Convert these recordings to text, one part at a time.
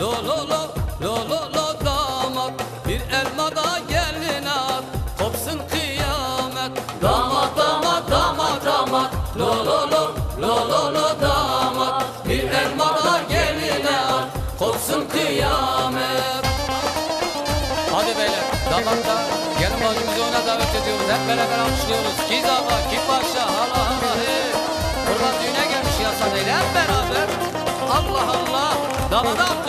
Lo lo lo lo lo damat. Bir elma da Kopsun kıyamet. Damat damat damat damat. Lo lo lo lo lo damat. Bir elma da Kopsun kıyamet. Hadi beyler damakta gelin bacımızı davet ediyoruz. Hep beraber alkışlıyoruz. Kiz abla, kim paşa, hala hala hey. Kurban düğüne gelmiş yasa değil hep beraber. Allah Allah. Damada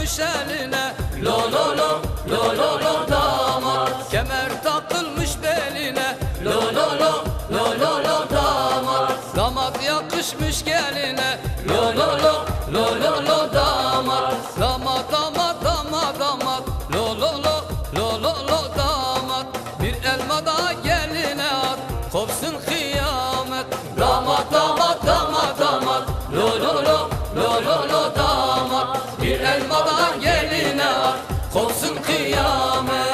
Yakmış eline Lo lo lo lo lo lo damat Kemer takılmış beline Lo lo lo lo lo lo damat Damat yakışmış geline Lo lo lo lo lo lo damat Damat damat damat damat Lo lo lo lo lo lo damat Bir elma da Kopsun kıyamet